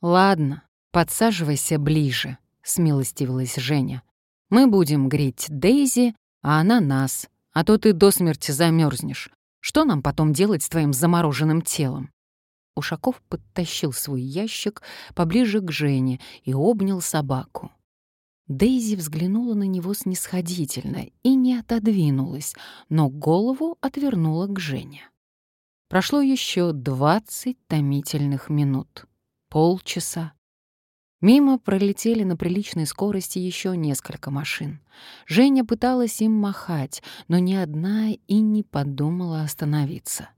«Ладно, подсаживайся ближе», — смилостивилась Женя. «Мы будем греть Дейзи, а она нас, а то ты до смерти замерзнешь. Что нам потом делать с твоим замороженным телом?» Ушаков подтащил свой ящик поближе к Жене и обнял собаку. Дейзи взглянула на него снисходительно и не отодвинулась, но голову отвернула к Жене. Прошло еще двадцать томительных минут. Полчаса. Мимо пролетели на приличной скорости еще несколько машин. Женя пыталась им махать, но ни одна и не подумала остановиться.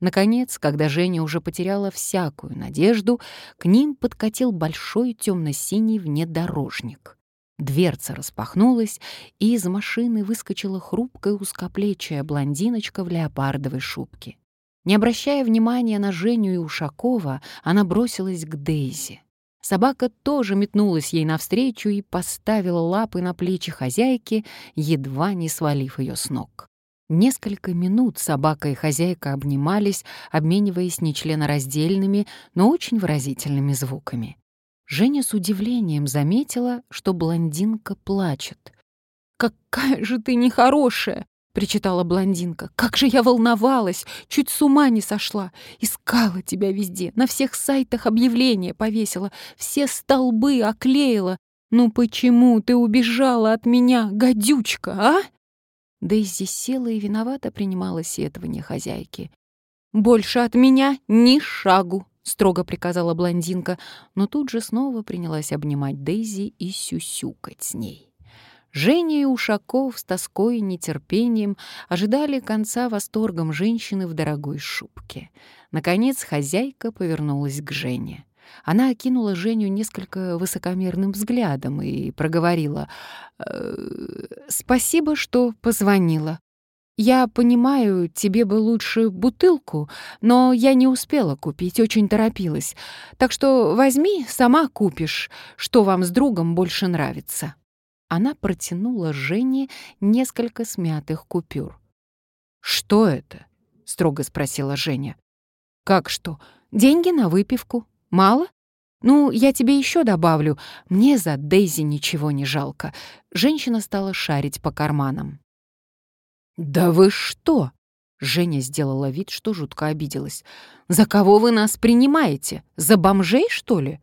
Наконец, когда Женя уже потеряла всякую надежду, к ним подкатил большой темно-синий внедорожник. Дверца распахнулась, и из машины выскочила хрупкая узкоплечая блондиночка в леопардовой шубке. Не обращая внимания на Женю и Ушакова, она бросилась к Дейзи. Собака тоже метнулась ей навстречу и поставила лапы на плечи хозяйки, едва не свалив ее с ног. Несколько минут собака и хозяйка обнимались, обмениваясь нечленораздельными, но очень выразительными звуками. Женя с удивлением заметила, что блондинка плачет. «Какая же ты нехорошая!» — причитала блондинка. «Как же я волновалась! Чуть с ума не сошла! Искала тебя везде, на всех сайтах объявления повесила, все столбы оклеила. Ну почему ты убежала от меня, гадючка, а?» Дейзи села и виновато принимала сетование хозяйки. «Больше от меня ни шагу!» — строго приказала блондинка, но тут же снова принялась обнимать Дейзи и сюсюкать с ней. Женя и Ушаков с тоской и нетерпением ожидали конца восторгом женщины в дорогой шубке. Наконец хозяйка повернулась к Жене. Она окинула Женю несколько высокомерным взглядом и проговорила «Э, «Спасибо, что позвонила. Я понимаю, тебе бы лучше бутылку, но я не успела купить, очень торопилась. Так что возьми, сама купишь, что вам с другом больше нравится». Она протянула Жене несколько смятых купюр. «Что это?» — строго спросила Женя. «Как что? Деньги на выпивку. Мало? Ну, я тебе еще добавлю. Мне за Дейзи ничего не жалко». Женщина стала шарить по карманам. «Да вы что?» Женя сделала вид, что жутко обиделась. «За кого вы нас принимаете? За бомжей, что ли?»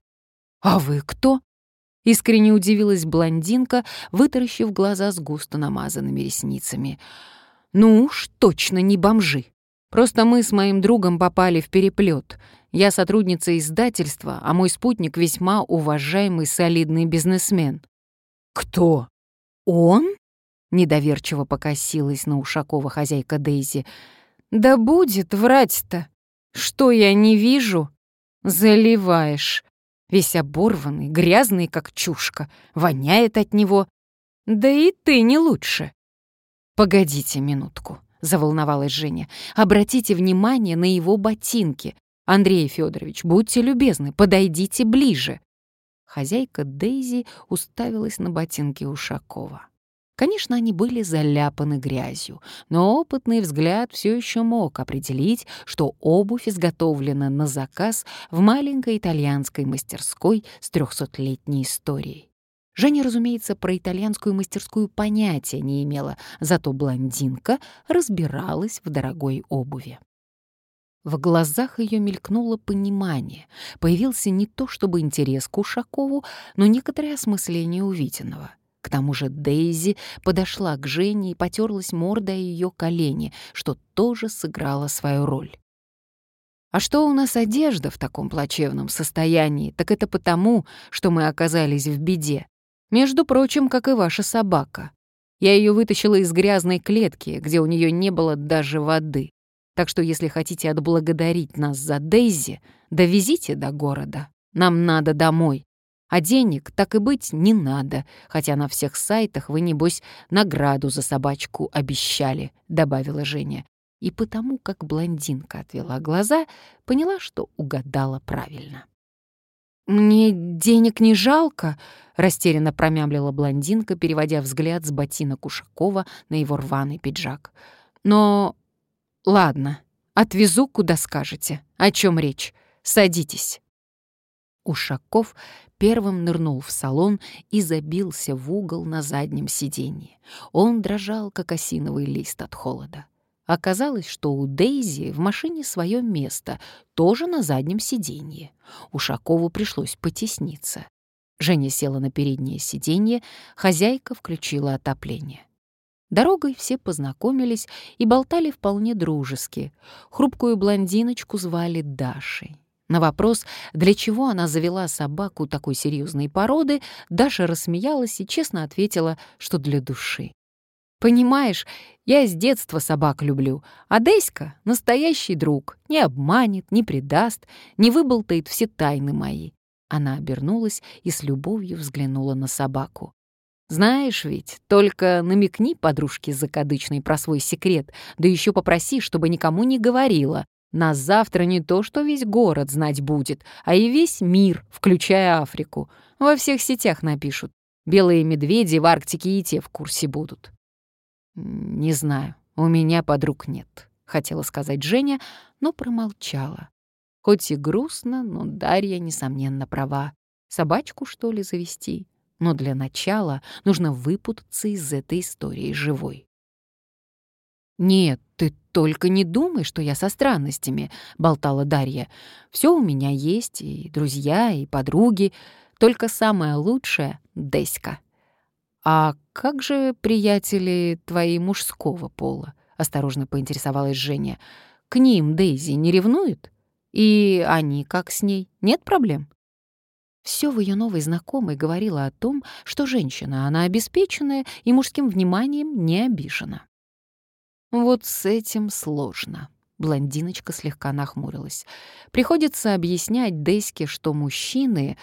«А вы кто?» Искренне удивилась блондинка, вытаращив глаза с густо намазанными ресницами. «Ну уж точно не бомжи. Просто мы с моим другом попали в переплет. Я сотрудница издательства, а мой спутник весьма уважаемый солидный бизнесмен». «Кто? Он?» — недоверчиво покосилась на Ушакова хозяйка Дейзи. «Да будет врать-то! Что я не вижу? Заливаешь!» Весь оборванный, грязный, как чушка, воняет от него. Да и ты не лучше. «Погодите минутку», — заволновалась Женя. «Обратите внимание на его ботинки. Андрей Федорович, будьте любезны, подойдите ближе». Хозяйка Дейзи уставилась на ботинки Ушакова. Конечно, они были заляпаны грязью, но опытный взгляд все еще мог определить, что обувь изготовлена на заказ в маленькой итальянской мастерской с трехсотлетней историей. Женя, разумеется, про итальянскую мастерскую понятия не имела, зато блондинка разбиралась в дорогой обуви. В глазах ее мелькнуло понимание, появился не то чтобы интерес к Ушакову, но некоторое осмысление увиденного — к тому же Дейзи подошла к Жене и потерлась мордой ее колени, что тоже сыграло свою роль. А что у нас одежда в таком плачевном состоянии, так это потому, что мы оказались в беде. Между прочим, как и ваша собака. Я ее вытащила из грязной клетки, где у нее не было даже воды. Так что если хотите отблагодарить нас за Дейзи, довезите до города. Нам надо домой. А денег, так и быть, не надо, хотя на всех сайтах вы, небось, награду за собачку обещали», — добавила Женя. И потому, как блондинка отвела глаза, поняла, что угадала правильно. «Мне денег не жалко», — растерянно промямлила блондинка, переводя взгляд с ботинок Ушакова на его рваный пиджак. «Но... ладно, отвезу, куда скажете. О чем речь? Садитесь». Ушаков первым нырнул в салон и забился в угол на заднем сиденье. Он дрожал, как осиновый лист от холода. Оказалось, что у Дейзи в машине свое место, тоже на заднем сиденье. Ушакову пришлось потесниться. Женя села на переднее сиденье, хозяйка включила отопление. Дорогой все познакомились и болтали вполне дружески. Хрупкую блондиночку звали Дашей. На вопрос, для чего она завела собаку такой серьезной породы, Даша рассмеялась и честно ответила, что для души. «Понимаешь, я с детства собак люблю, а Деська — настоящий друг, не обманет, не предаст, не выболтает все тайны мои». Она обернулась и с любовью взглянула на собаку. «Знаешь ведь, только намекни подружке закадычной про свой секрет, да еще попроси, чтобы никому не говорила, нас завтра не то, что весь город знать будет, а и весь мир, включая Африку. Во всех сетях напишут. Белые медведи в Арктике и те в курсе будут. «Не знаю, у меня подруг нет», — хотела сказать Женя, но промолчала. Хоть и грустно, но Дарья, несомненно, права. Собачку, что ли, завести? Но для начала нужно выпутаться из этой истории живой. «Нет, ты только не думай, что я со странностями», — болтала Дарья. «Все у меня есть, и друзья, и подруги, только самое лучшее — Деська». «А как же приятели твои мужского пола?» — осторожно поинтересовалась Женя. «К ним Дейзи не ревнует? И они как с ней? Нет проблем?» Все в ее новой знакомой говорило о том, что женщина, она обеспеченная и мужским вниманием не обижена. Вот с этим сложно. Блондиночка слегка нахмурилась. Приходится объяснять Деське, что мужчины,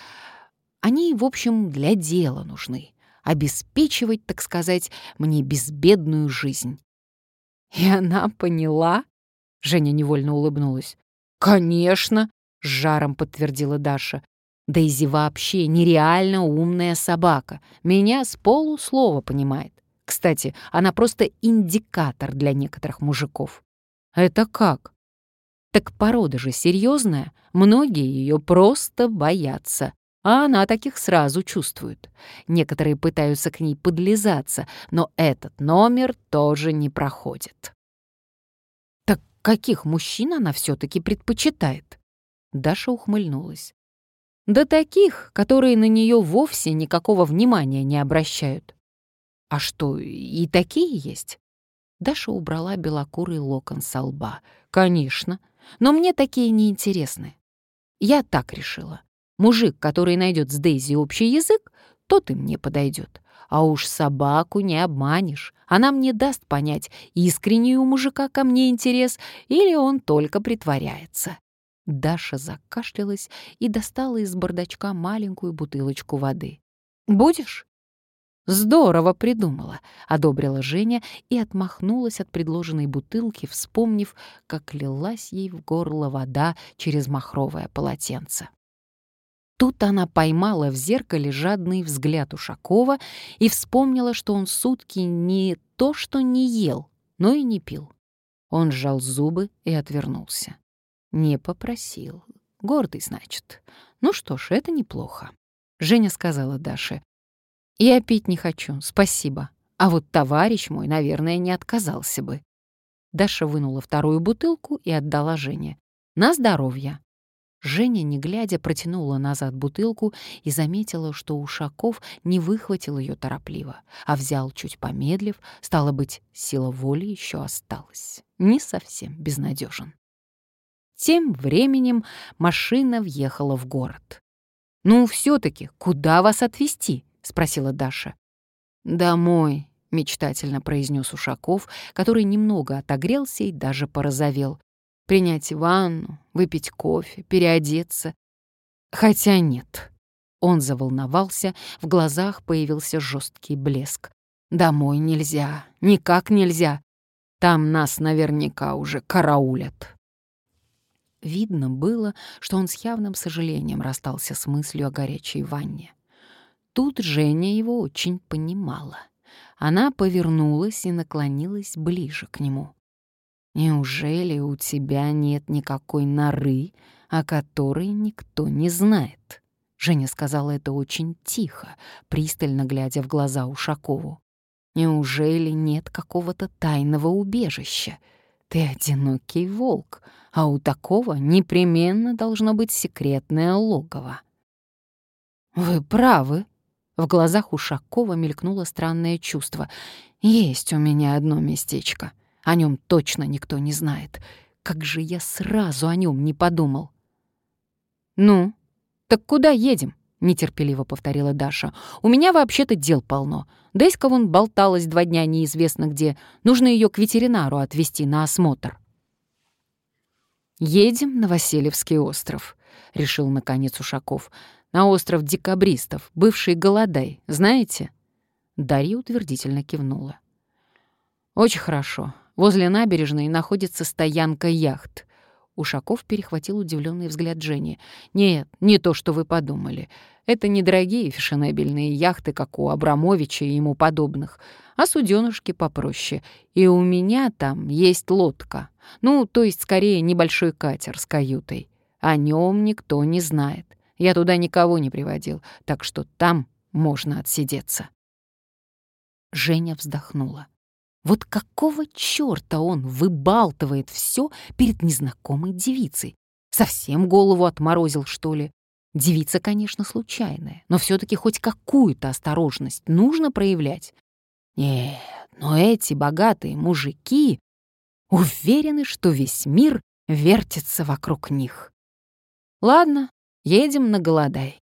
они, в общем, для дела нужны. Обеспечивать, так сказать, мне безбедную жизнь. И она поняла? Женя невольно улыбнулась. «Конечно!» — с жаром подтвердила Даша. Дейзи вообще нереально умная собака. Меня с полуслова понимает. Кстати, она просто индикатор для некоторых мужиков. Это как? Так порода же серьезная, многие ее просто боятся. А она таких сразу чувствует. Некоторые пытаются к ней подлизаться, но этот номер тоже не проходит. Так каких мужчин она все-таки предпочитает? Даша ухмыльнулась. Да таких, которые на нее вовсе никакого внимания не обращают. «А что, и такие есть?» Даша убрала белокурый локон со лба. «Конечно, но мне такие не интересны. Я так решила. Мужик, который найдет с Дейзи общий язык, тот и мне подойдет. А уж собаку не обманешь. Она мне даст понять, искренний у мужика ко мне интерес или он только притворяется». Даша закашлялась и достала из бардачка маленькую бутылочку воды. «Будешь?» «Здорово придумала», — одобрила Женя и отмахнулась от предложенной бутылки, вспомнив, как лилась ей в горло вода через махровое полотенце. Тут она поймала в зеркале жадный взгляд Ушакова и вспомнила, что он сутки не то что не ел, но и не пил. Он сжал зубы и отвернулся. Не попросил. Гордый, значит. Ну что ж, это неплохо. Женя сказала Даше, «Я пить не хочу, спасибо. А вот товарищ мой, наверное, не отказался бы». Даша вынула вторую бутылку и отдала Жене. «На здоровье». Женя, не глядя, протянула назад бутылку и заметила, что Ушаков не выхватил ее торопливо, а взял чуть помедлив, стало быть, сила воли еще осталась. Не совсем безнадежен. Тем временем машина въехала в город. «Ну, все-таки, куда вас отвезти?» — спросила Даша. «Домой», — мечтательно произнес Ушаков, который немного отогрелся и даже порозовел. «Принять ванну, выпить кофе, переодеться. Хотя нет». Он заволновался, в глазах появился жесткий блеск. «Домой нельзя, никак нельзя. Там нас наверняка уже караулят». Видно было, что он с явным сожалением расстался с мыслью о горячей ванне. Тут Женя его очень понимала. Она повернулась и наклонилась ближе к нему. «Неужели у тебя нет никакой норы, о которой никто не знает?» Женя сказала это очень тихо, пристально глядя в глаза Ушакову. «Неужели нет какого-то тайного убежища? Ты одинокий волк, а у такого непременно должно быть секретное логово». «Вы правы», в глазах Ушакова мелькнуло странное чувство. «Есть у меня одно местечко. О нем точно никто не знает. Как же я сразу о нем не подумал!» «Ну, так куда едем?» — нетерпеливо повторила Даша. «У меня вообще-то дел полно. Дэська вон болталась два дня неизвестно где. Нужно ее к ветеринару отвезти на осмотр». «Едем на Васильевский остров», — решил наконец Ушаков на остров декабристов, бывший Голодай, знаете?» Дарья утвердительно кивнула. «Очень хорошо. Возле набережной находится стоянка яхт». Ушаков перехватил удивленный взгляд Жени. «Нет, не то, что вы подумали. Это недорогие фешенебельные яхты, как у Абрамовича и ему подобных, а суденышки попроще. И у меня там есть лодка. Ну, то есть, скорее, небольшой катер с каютой. О нем никто не знает. Я туда никого не приводил, так что там можно отсидеться. Женя вздохнула. Вот какого чёрта он выбалтывает всё перед незнакомой девицей? Совсем голову отморозил, что ли? Девица, конечно, случайная, но всё таки хоть какую-то осторожность нужно проявлять. Нет, но эти богатые мужики уверены, что весь мир вертится вокруг них. Ладно, Едем на Голодай.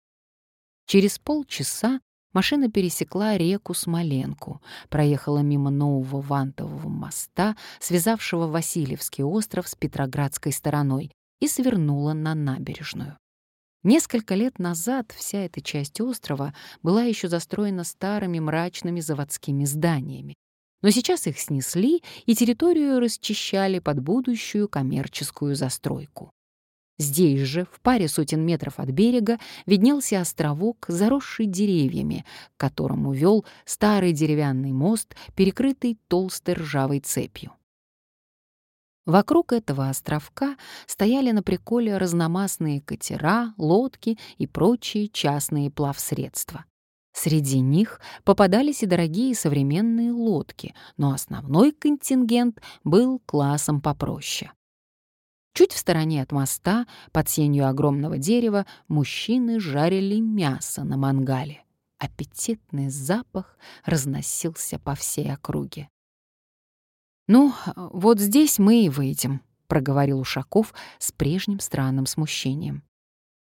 Через полчаса машина пересекла реку Смоленку, проехала мимо нового вантового моста, связавшего Васильевский остров с Петроградской стороной, и свернула на набережную. Несколько лет назад вся эта часть острова была еще застроена старыми мрачными заводскими зданиями. Но сейчас их снесли и территорию расчищали под будущую коммерческую застройку. Здесь же, в паре сотен метров от берега, виднелся островок, заросший деревьями, к которому вел старый деревянный мост, перекрытый толстой ржавой цепью. Вокруг этого островка стояли на приколе разномастные катера, лодки и прочие частные плавсредства. Среди них попадались и дорогие современные лодки, но основной контингент был классом попроще. Чуть в стороне от моста, под сенью огромного дерева, мужчины жарили мясо на мангале. Аппетитный запах разносился по всей округе. «Ну, вот здесь мы и выйдем», — проговорил Ушаков с прежним странным смущением.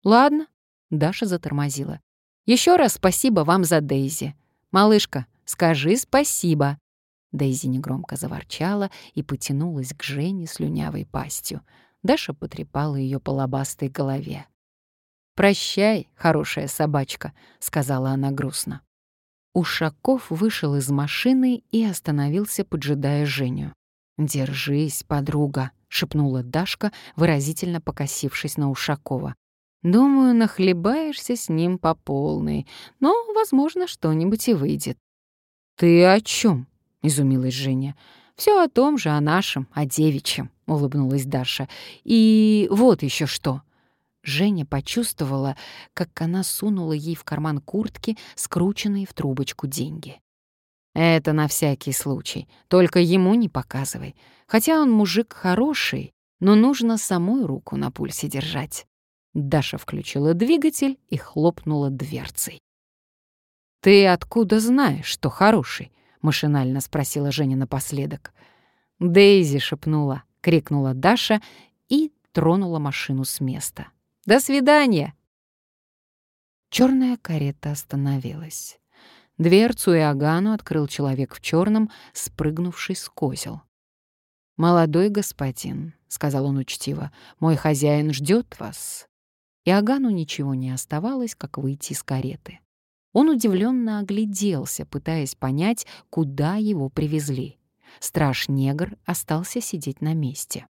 «Ладно», — Даша затормозила. Еще раз спасибо вам за Дейзи. Малышка, скажи спасибо». Дейзи негромко заворчала и потянулась к Жене слюнявой пастью. Даша потрепала ее по лобастой голове. «Прощай, хорошая собачка», — сказала она грустно. Ушаков вышел из машины и остановился, поджидая Женю. «Держись, подруга», — шепнула Дашка, выразительно покосившись на Ушакова. «Думаю, нахлебаешься с ним по полной, но, возможно, что-нибудь и выйдет». «Ты о чем? изумилась Женя. Все о том же, о нашем, о девичьем», — улыбнулась Даша. «И вот еще что». Женя почувствовала, как она сунула ей в карман куртки скрученные в трубочку деньги. «Это на всякий случай. Только ему не показывай. Хотя он мужик хороший, но нужно самой руку на пульсе держать». Даша включила двигатель и хлопнула дверцей. «Ты откуда знаешь, что хороший?» — машинально спросила Женя напоследок. «Дейзи!» — шепнула, крикнула Даша и тронула машину с места. «До свидания!» Черная карета остановилась. Дверцу и Агану открыл человек в черном, спрыгнувший с козел. «Молодой господин», — сказал он учтиво, — «мой хозяин ждет вас». И Агану ничего не оставалось, как выйти из кареты. Он удивленно огляделся, пытаясь понять, куда его привезли. Страж-негр остался сидеть на месте.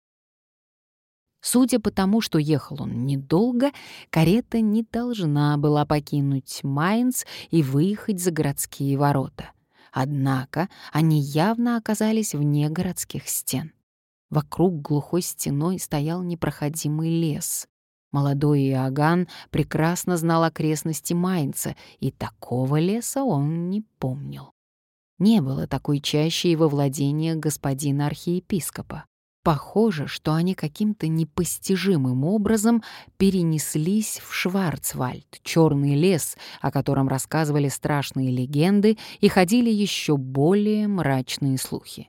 Судя по тому, что ехал он недолго, карета не должна была покинуть Майнц и выехать за городские ворота. Однако они явно оказались вне городских стен. Вокруг глухой стеной стоял непроходимый лес. Молодой Иоганн прекрасно знал окрестности Майнца, и такого леса он не помнил. Не было такой чаще его владения господина архиепископа. Похоже, что они каким-то непостижимым образом перенеслись в Шварцвальд, черный лес, о котором рассказывали страшные легенды и ходили еще более мрачные слухи.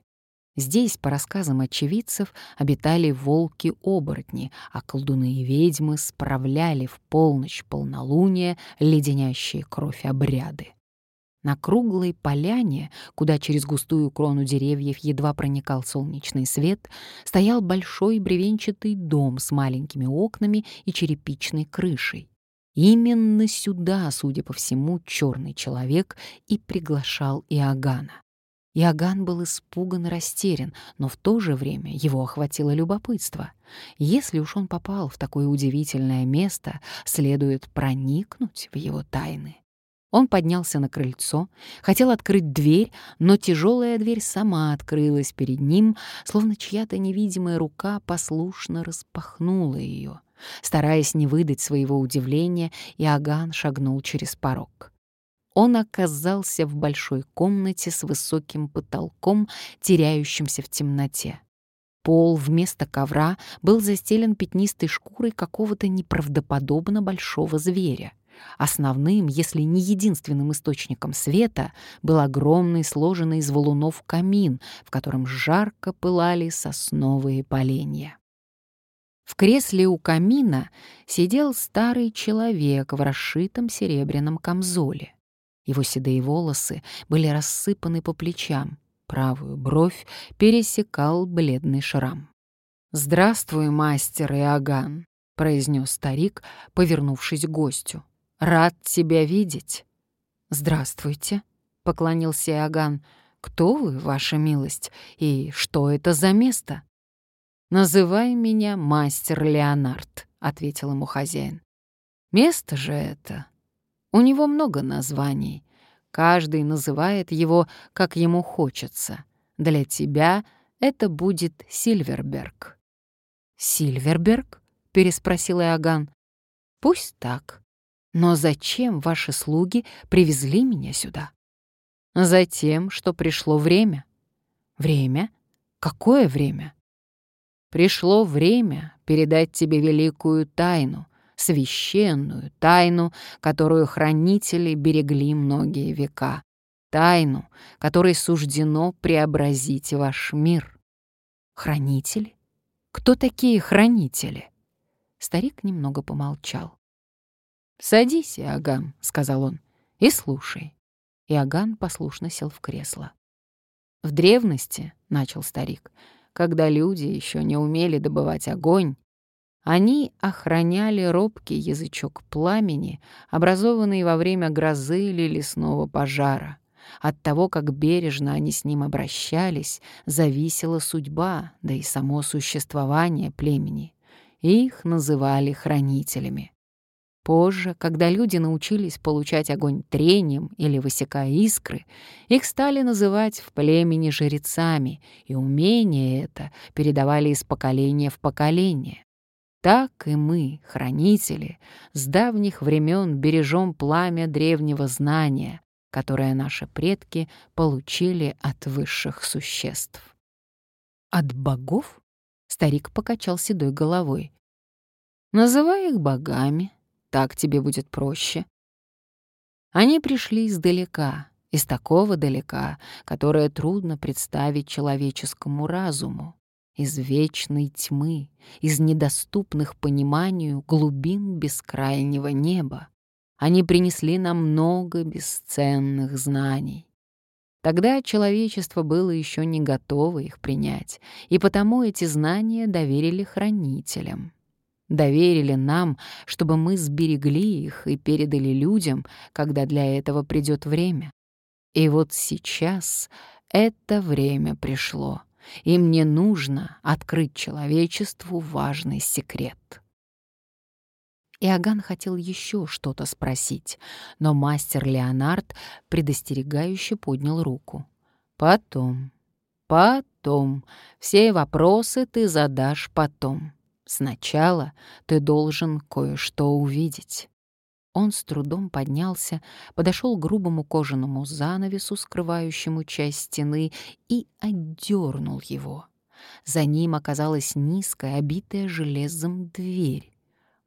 Здесь, по рассказам очевидцев, обитали волки-оборотни, а колдуны и ведьмы справляли в полночь полнолуния леденящие кровь обряды. На круглой поляне, куда через густую крону деревьев едва проникал солнечный свет, стоял большой бревенчатый дом с маленькими окнами и черепичной крышей. Именно сюда, судя по всему, черный человек и приглашал Иоганна. Иоганн был испуган и растерян, но в то же время его охватило любопытство. Если уж он попал в такое удивительное место, следует проникнуть в его тайны. Он поднялся на крыльцо, хотел открыть дверь, но тяжелая дверь сама открылась перед ним, словно чья-то невидимая рука послушно распахнула ее. Стараясь не выдать своего удивления, Иоганн шагнул через порог он оказался в большой комнате с высоким потолком, теряющимся в темноте. Пол вместо ковра был застелен пятнистой шкурой какого-то неправдоподобно большого зверя. Основным, если не единственным источником света, был огромный сложенный из валунов камин, в котором жарко пылали сосновые поленья. В кресле у камина сидел старый человек в расшитом серебряном камзоле. Его седые волосы были рассыпаны по плечам, правую бровь пересекал бледный шрам. «Здравствуй, мастер Иоганн», — произнес старик, повернувшись к гостю. «Рад тебя видеть». «Здравствуйте», — поклонился Иоганн. «Кто вы, ваша милость, и что это за место?» «Называй меня мастер Леонард», — ответил ему хозяин. «Место же это у него много названий. Каждый называет его, как ему хочется. Для тебя это будет Сильверберг». «Сильверберг?» — переспросил Иоганн. «Пусть так. Но зачем ваши слуги привезли меня сюда?» «Затем, что пришло время». «Время? Какое время?» «Пришло время передать тебе великую тайну, священную тайну, которую хранители берегли многие века, тайну, которой суждено преобразить ваш мир. Хранители? Кто такие хранители? Старик немного помолчал. «Садись, Иоганн», — сказал он, — «и слушай». Иоганн послушно сел в кресло. «В древности, — начал старик, — когда люди еще не умели добывать огонь, они охраняли робкий язычок пламени, образованный во время грозы или лесного пожара. От того, как бережно они с ним обращались, зависела судьба, да и само существование племени. Их называли хранителями. Позже, когда люди научились получать огонь трением или высекая искры, их стали называть в племени жрецами, и умение это передавали из поколения в поколение. Так и мы, хранители, с давних времен бережем пламя древнего знания, которое наши предки получили от высших существ. От богов? Старик покачал седой головой. Называй их богами, так тебе будет проще. Они пришли издалека, из такого далека, которое трудно представить человеческому разуму из вечной тьмы, из недоступных пониманию глубин бескрайнего неба. Они принесли нам много бесценных знаний. Тогда человечество было еще не готово их принять, и потому эти знания доверили хранителям. Доверили нам, чтобы мы сберегли их и передали людям, когда для этого придет время. И вот сейчас это время пришло и мне нужно открыть человечеству важный секрет. Иоганн хотел еще что-то спросить, но мастер Леонард предостерегающе поднял руку. «Потом, потом, все вопросы ты задашь потом. Сначала ты должен кое-что увидеть». Он с трудом поднялся, подошел к грубому кожаному занавесу, скрывающему часть стены, и отдернул его. За ним оказалась низкая, обитая железом дверь.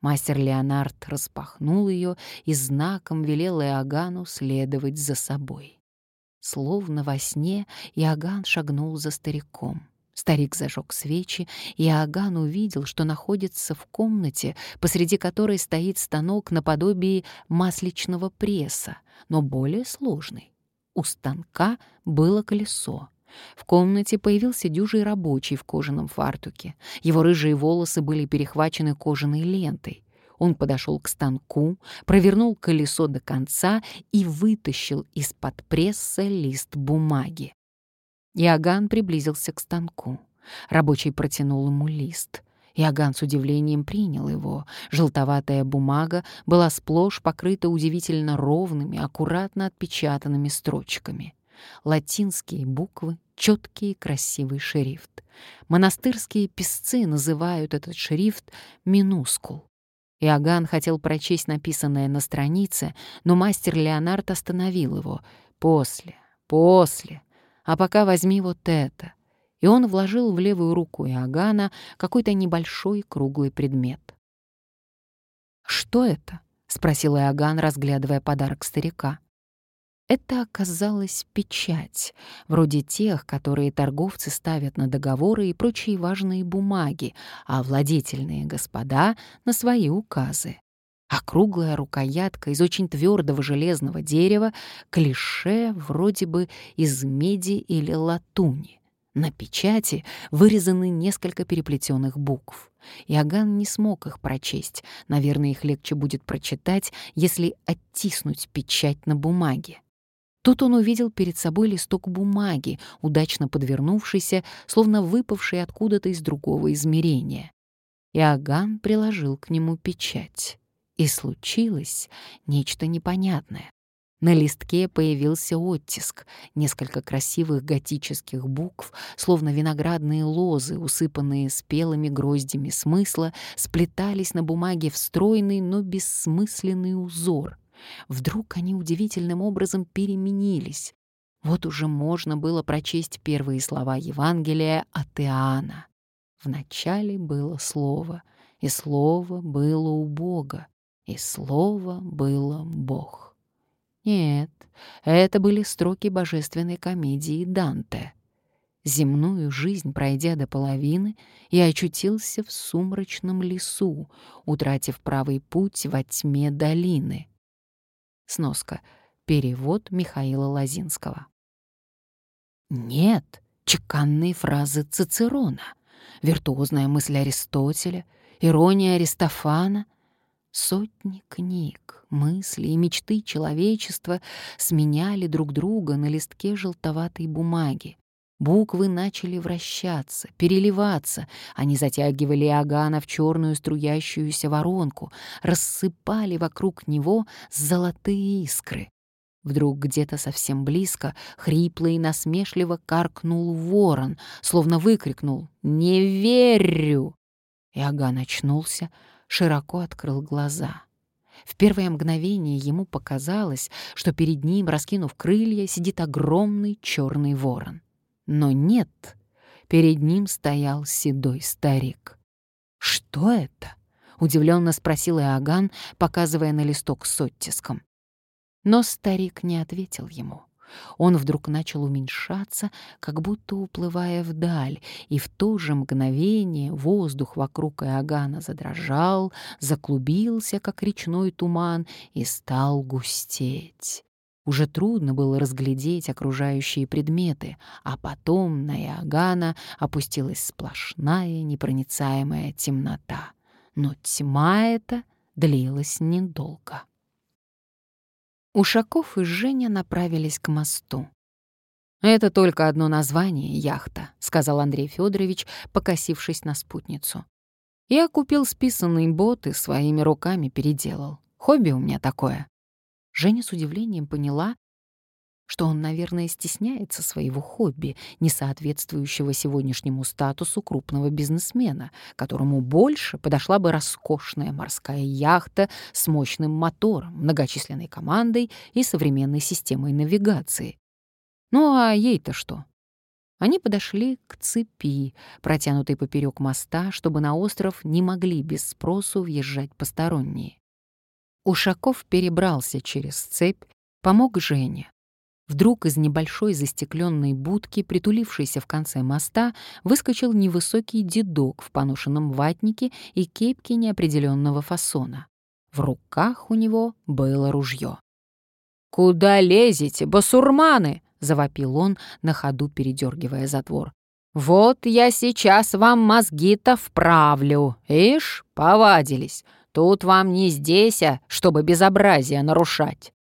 Мастер Леонард распахнул ее и знаком велел Иоганну следовать за собой. Словно во сне Иоганн шагнул за стариком. Старик зажег свечи, и Аган увидел, что находится в комнате, посреди которой стоит станок наподобие масличного пресса, но более сложный. У станка было колесо. В комнате появился дюжий рабочий в кожаном фартуке. Его рыжие волосы были перехвачены кожаной лентой. Он подошел к станку, провернул колесо до конца и вытащил из-под пресса лист бумаги. Иоганн приблизился к станку. Рабочий протянул ему лист. Иоганн с удивлением принял его. Желтоватая бумага была сплошь покрыта удивительно ровными, аккуратно отпечатанными строчками. Латинские буквы, четкий красивый шрифт. Монастырские писцы называют этот шрифт минускул. Иоганн хотел прочесть написанное на странице, но мастер Леонард остановил его. «После, после а пока возьми вот это». И он вложил в левую руку Иоганна какой-то небольшой круглый предмет. «Что это?» — спросил Иоганн, разглядывая подарок старика. Это оказалась печать, вроде тех, которые торговцы ставят на договоры и прочие важные бумаги, а владетельные господа — на свои указы а круглая рукоятка из очень твердого железного дерева, клише вроде бы из меди или латуни. На печати вырезаны несколько переплетенных букв. Иоганн не смог их прочесть. Наверное, их легче будет прочитать, если оттиснуть печать на бумаге. Тут он увидел перед собой листок бумаги, удачно подвернувшийся, словно выпавший откуда-то из другого измерения. Иоганн приложил к нему печать. И случилось нечто непонятное. На листке появился оттиск, несколько красивых готических букв, словно виноградные лозы, усыпанные спелыми гроздями смысла, сплетались на бумаге в стройный, но бессмысленный узор. Вдруг они удивительным образом переменились. Вот уже можно было прочесть первые слова Евангелия от Иоанна. Вначале было Слово, и Слово было у Бога, и Слово было Бог. Нет, это были строки божественной комедии Данте. Земную жизнь пройдя до половины, я очутился в сумрачном лесу, утратив правый путь во тьме долины. Сноска. Перевод Михаила Лазинского. Нет, чеканные фразы Цицерона, виртуозная мысль Аристотеля, ирония Аристофана — Сотни книг, мыслей и мечты человечества сменяли друг друга на листке желтоватой бумаги. Буквы начали вращаться, переливаться. Они затягивали Агана в черную струящуюся воронку, рассыпали вокруг него золотые искры. Вдруг где-то совсем близко хрипло и насмешливо каркнул ворон, словно выкрикнул «Не верю!». Иоганн очнулся, широко открыл глаза. В первое мгновение ему показалось, что перед ним, раскинув крылья, сидит огромный черный ворон. Но нет, перед ним стоял седой старик. «Что это?» — удивленно спросил Иоганн, показывая на листок с оттиском. Но старик не ответил ему. Он вдруг начал уменьшаться, как будто уплывая вдаль, и в то же мгновение воздух вокруг Иоганна задрожал, заклубился, как речной туман, и стал густеть. Уже трудно было разглядеть окружающие предметы, а потом на Иоганна опустилась сплошная непроницаемая темнота. Но тьма эта длилась недолго. Ушаков и Женя направились к мосту. «Это только одно название — яхта», — сказал Андрей Федорович, покосившись на спутницу. «Я купил списанный бот и своими руками переделал. Хобби у меня такое». Женя с удивлением поняла, что он, наверное, стесняется своего хобби, не соответствующего сегодняшнему статусу крупного бизнесмена, которому больше подошла бы роскошная морская яхта с мощным мотором, многочисленной командой и современной системой навигации. Ну а ей-то что? Они подошли к цепи, протянутой поперек моста, чтобы на остров не могли без спросу въезжать посторонние. Ушаков перебрался через цепь, помог Жене. Вдруг из небольшой застекленной будки, притулившейся в конце моста, выскочил невысокий дедок в поношенном ватнике и кепке неопределенного фасона. В руках у него было ружье. «Куда лезете, басурманы?» — завопил он, на ходу передергивая затвор. «Вот я сейчас вам мозги-то вправлю. Ишь, повадились. Тут вам не здесь, а чтобы безобразие нарушать».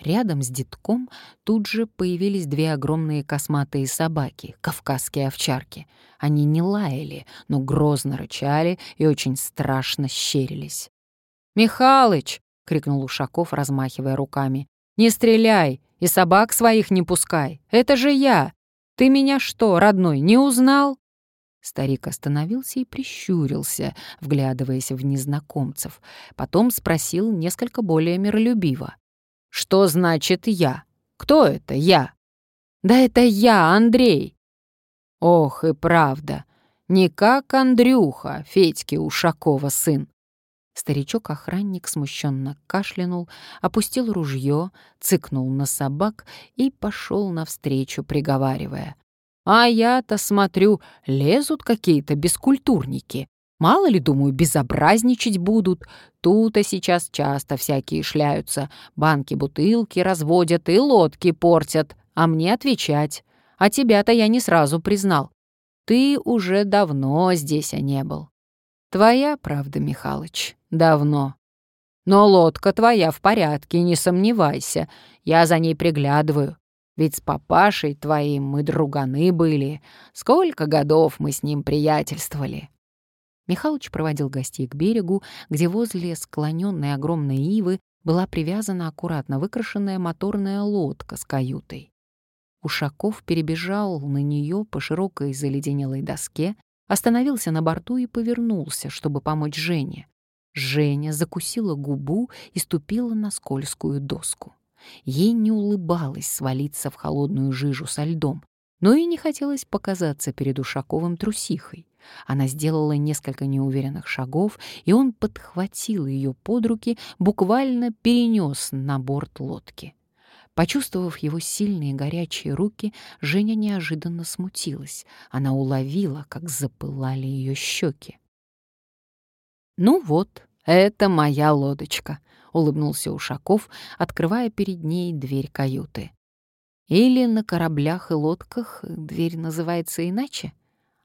Рядом с детком тут же появились две огромные косматые собаки, кавказские овчарки. Они не лаяли, но грозно рычали и очень страшно щерились. «Михалыч!» — крикнул Ушаков, размахивая руками. «Не стреляй и собак своих не пускай. Это же я! Ты меня что, родной, не узнал?» Старик остановился и прищурился, вглядываясь в незнакомцев. Потом спросил несколько более миролюбиво. «Что значит «я»? Кто это «я»?» «Да это я, Андрей!» «Ох и правда! Не как Андрюха, Федьки Ушакова сын!» Старичок-охранник смущенно кашлянул, опустил ружье, цыкнул на собак и пошел навстречу, приговаривая. «А я-то смотрю, лезут какие-то бескультурники. Мало ли, думаю, безобразничать будут. Тут-то сейчас часто всякие шляются. Банки бутылки разводят и лодки портят. А мне отвечать. А тебя-то я не сразу признал. Ты уже давно здесь, а не был. Твоя правда, Михалыч, давно. Но лодка твоя в порядке, не сомневайся. Я за ней приглядываю. Ведь с папашей твоим мы друганы были. Сколько годов мы с ним приятельствовали. Михалыч проводил гостей к берегу, где возле склоненной огромной ивы была привязана аккуратно выкрашенная моторная лодка с каютой. Ушаков перебежал на нее по широкой заледенелой доске, остановился на борту и повернулся, чтобы помочь Жене. Женя закусила губу и ступила на скользкую доску. Ей не улыбалось свалиться в холодную жижу со льдом, но и не хотелось показаться перед Ушаковым трусихой. Она сделала несколько неуверенных шагов, и он подхватил ее под руки, буквально перенес на борт лодки. Почувствовав его сильные горячие руки, Женя неожиданно смутилась. Она уловила, как запылали ее щеки. «Ну вот, это моя лодочка», — улыбнулся Ушаков, открывая перед ней дверь каюты. «Или на кораблях и лодках дверь называется иначе?»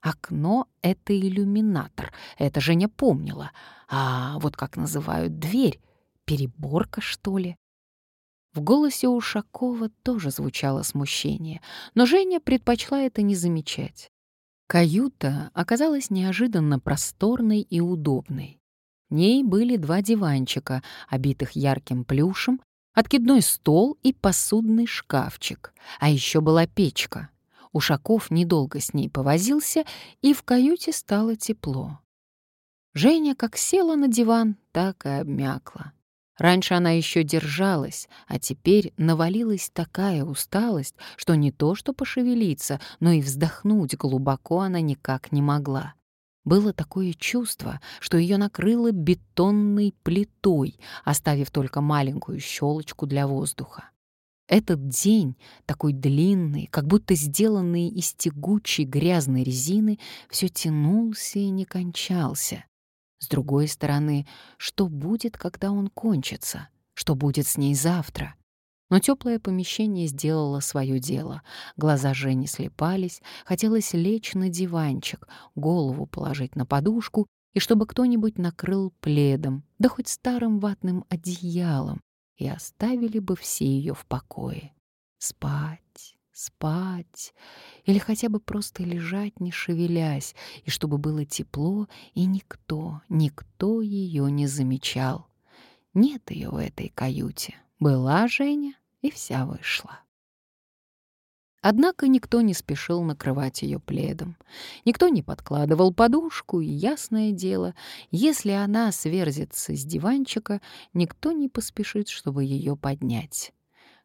Окно — это иллюминатор, это Женя помнила. А вот как называют дверь? Переборка, что ли? В голосе Ушакова тоже звучало смущение, но Женя предпочла это не замечать. Каюта оказалась неожиданно просторной и удобной. В ней были два диванчика, обитых ярким плюшем, откидной стол и посудный шкафчик, а еще была печка. Ушаков недолго с ней повозился, и в каюте стало тепло. Женя как села на диван, так и обмякла. Раньше она еще держалась, а теперь навалилась такая усталость, что не то что пошевелиться, но и вздохнуть глубоко она никак не могла. Было такое чувство, что ее накрыло бетонной плитой, оставив только маленькую щелочку для воздуха. Этот день, такой длинный, как будто сделанный из тягучей грязной резины, все тянулся и не кончался. С другой стороны, что будет, когда он кончится? Что будет с ней завтра? Но теплое помещение сделало свое дело. Глаза Жени слепались, хотелось лечь на диванчик, голову положить на подушку и чтобы кто-нибудь накрыл пледом, да хоть старым ватным одеялом, и оставили бы все ее в покое. Спать, спать, или хотя бы просто лежать, не шевелясь, и чтобы было тепло, и никто, никто ее не замечал. Нет ее в этой каюте. Была Женя, и вся вышла. Однако никто не спешил накрывать ее пледом. Никто не подкладывал подушку, и, ясное дело, если она сверзится с диванчика, никто не поспешит, чтобы ее поднять.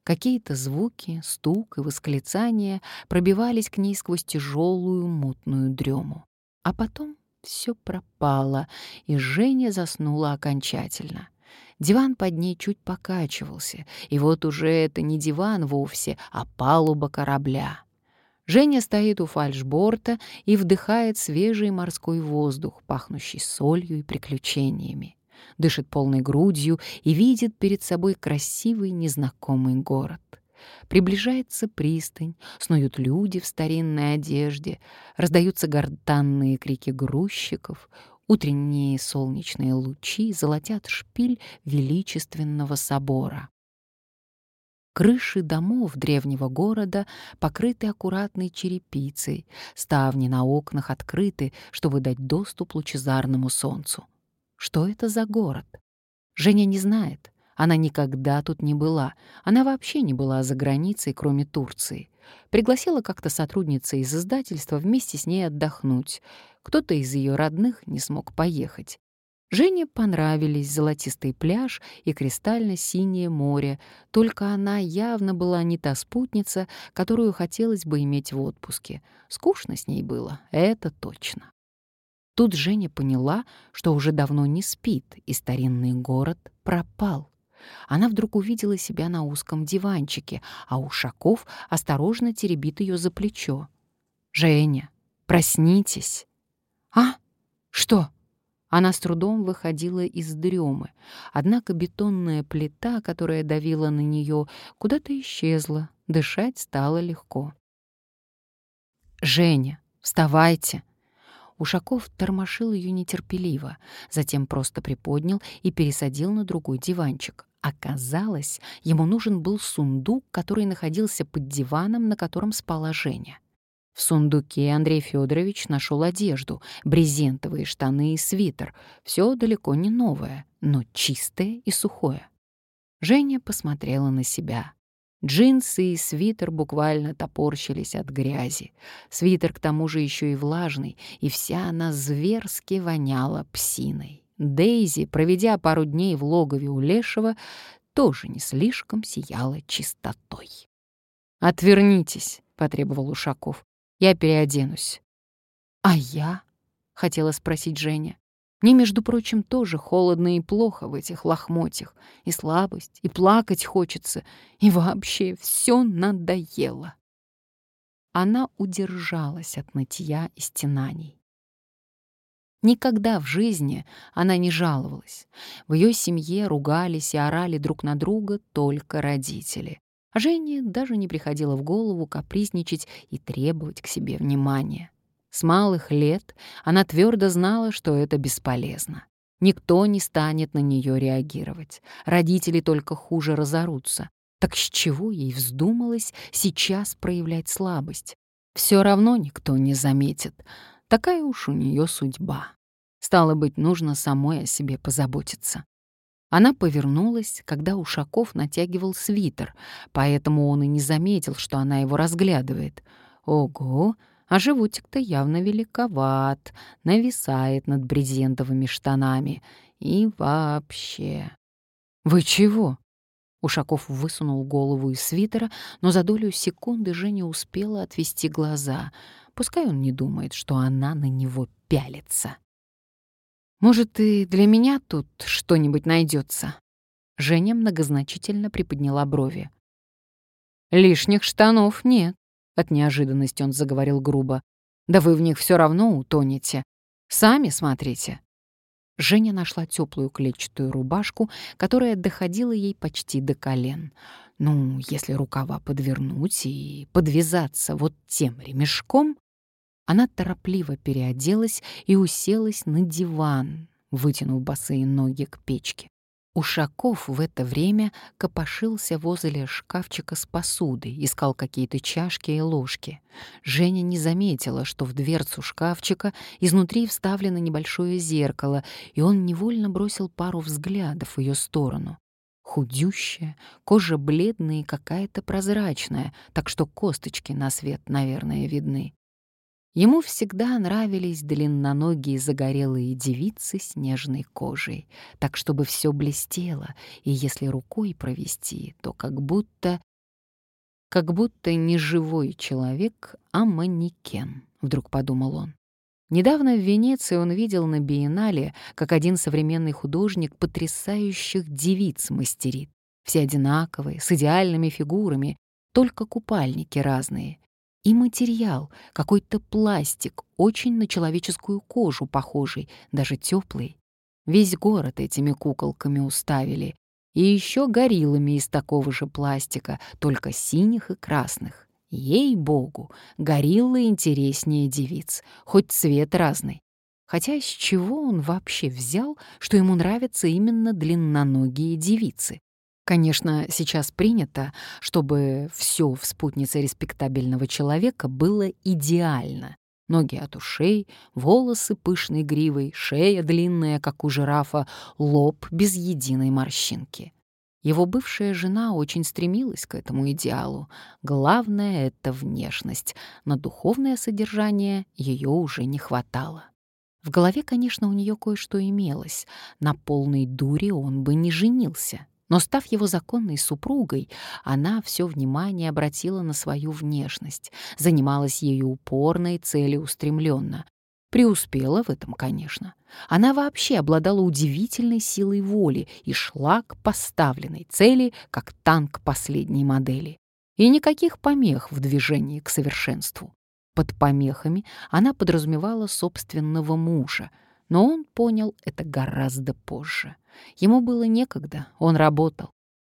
Какие-то звуки, стук и восклицания пробивались к ней сквозь тяжелую мутную дрему. А потом все пропало, и Женя заснула окончательно — Диван под ней чуть покачивался, и вот уже это не диван вовсе, а палуба корабля. Женя стоит у фальшборта и вдыхает свежий морской воздух, пахнущий солью и приключениями. Дышит полной грудью и видит перед собой красивый незнакомый город. Приближается пристань, снуют люди в старинной одежде, раздаются гортанные крики грузчиков, Утренние солнечные лучи золотят шпиль величественного собора. Крыши домов древнего города покрыты аккуратной черепицей, ставни на окнах открыты, чтобы дать доступ лучезарному солнцу. Что это за город? Женя не знает. Она никогда тут не была. Она вообще не была за границей, кроме Турции. Пригласила как-то сотрудница из издательства вместе с ней отдохнуть. Кто-то из ее родных не смог поехать. Жене понравились золотистый пляж и кристально-синее море, только она явно была не та спутница, которую хотелось бы иметь в отпуске. Скучно с ней было, это точно. Тут Женя поняла, что уже давно не спит, и старинный город пропал. Она вдруг увидела себя на узком диванчике, а Ушаков осторожно теребит ее за плечо. «Женя, проснитесь!» «А? Что?» Она с трудом выходила из дремы, однако бетонная плита, которая давила на нее, куда-то исчезла, дышать стало легко. «Женя, вставайте!» Ушаков тормошил ее нетерпеливо, затем просто приподнял и пересадил на другой диванчик. Оказалось, ему нужен был сундук, который находился под диваном, на котором спала Женя. В сундуке Андрей Федорович нашел одежду, брезентовые штаны и свитер. Все далеко не новое, но чистое и сухое. Женя посмотрела на себя. Джинсы и свитер буквально топорщились от грязи. Свитер к тому же еще и влажный, и вся она зверски воняла псиной. Дейзи, проведя пару дней в логове у Лешего, тоже не слишком сияла чистотой. «Отвернитесь», — потребовал Ушаков. «Я переоденусь». «А я?» — хотела спросить Женя. «Мне, между прочим, тоже холодно и плохо в этих лохмотьях. И слабость, и плакать хочется, и вообще все надоело». Она удержалась от нытья и стенаний. Никогда в жизни она не жаловалась. В ее семье ругались и орали друг на друга только родители. Жене даже не приходило в голову капризничать и требовать к себе внимания. С малых лет она твердо знала, что это бесполезно. Никто не станет на нее реагировать. Родители только хуже разорутся. Так с чего ей вздумалось сейчас проявлять слабость? Все равно никто не заметит. Такая уж у нее судьба. Стало быть, нужно самой о себе позаботиться. Она повернулась, когда Ушаков натягивал свитер, поэтому он и не заметил, что она его разглядывает. Ого, а животик-то явно великоват, нависает над брезентовыми штанами. И вообще... «Вы чего?» Ушаков высунул голову из свитера, но за долю секунды Женя успела отвести глаза — Пускай он не думает, что она на него пялится. «Может, и для меня тут что-нибудь найдется?» Женя многозначительно приподняла брови. «Лишних штанов нет», — от неожиданности он заговорил грубо. «Да вы в них все равно утонете. Сами смотрите». Женя нашла теплую клетчатую рубашку, которая доходила ей почти до колен. Ну, если рукава подвернуть и подвязаться вот тем ремешком, она торопливо переоделась и уселась на диван, вытянув босые ноги к печке. Ушаков в это время копошился возле шкафчика с посудой, искал какие-то чашки и ложки. Женя не заметила, что в дверцу шкафчика изнутри вставлено небольшое зеркало, и он невольно бросил пару взглядов в ее сторону. Худющая, кожа бледная и какая-то прозрачная, так что косточки на свет, наверное, видны. Ему всегда нравились длинноногие загорелые девицы с нежной кожей, так чтобы все блестело, и если рукой провести, то как будто... Как будто не живой человек, а манекен, вдруг подумал он. Недавно в Венеции он видел на биеннале, как один современный художник потрясающих девиц мастерит. Все одинаковые, с идеальными фигурами, только купальники разные. И материал, какой-то пластик, очень на человеческую кожу похожий, даже теплый. Весь город этими куколками уставили. И еще гориллами из такого же пластика, только синих и красных. Ей-богу, гориллы интереснее девиц, хоть цвет разный. Хотя с чего он вообще взял, что ему нравятся именно длинноногие девицы? Конечно, сейчас принято, чтобы все в спутнице респектабельного человека было идеально. Ноги от ушей, волосы пышной гривой, шея длинная, как у жирафа, лоб без единой морщинки. Его бывшая жена очень стремилась к этому идеалу. Главное — это внешность. На духовное содержание ее уже не хватало. В голове, конечно, у нее кое-что имелось. На полной дуре он бы не женился. Но став его законной супругой, она все внимание обратила на свою внешность, занималась ею упорно и целеустремленно. Преуспела в этом, конечно. Она вообще обладала удивительной силой воли и шла к поставленной цели, как танк последней модели. И никаких помех в движении к совершенству. Под помехами она подразумевала собственного мужа, но он понял это гораздо позже. Ему было некогда, он работал.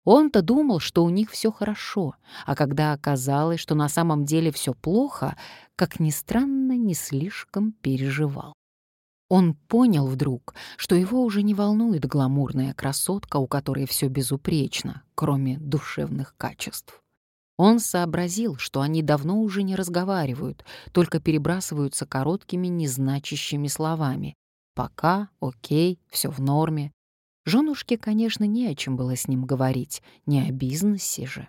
Он-то думал, что у них все хорошо, а когда оказалось, что на самом деле все плохо, как ни странно, не слишком переживал. Он понял вдруг, что его уже не волнует гламурная красотка, у которой все безупречно, кроме душевных качеств. Он сообразил, что они давно уже не разговаривают, только перебрасываются короткими незначащими словами. «Пока», «Окей», «Все в норме». Женушке, конечно, не о чем было с ним говорить, не о бизнесе же.